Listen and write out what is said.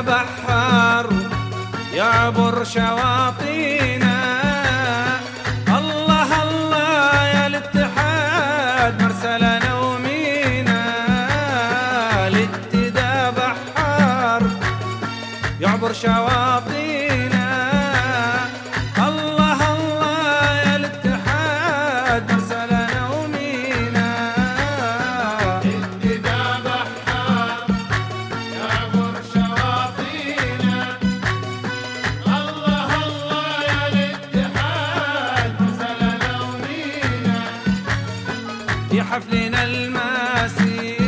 بحر يعبر شواطينا الله الله يا الاتحاد مرسلنا ومينا الابتدى بحر يعبر شواطينا في حفلنا الماسي.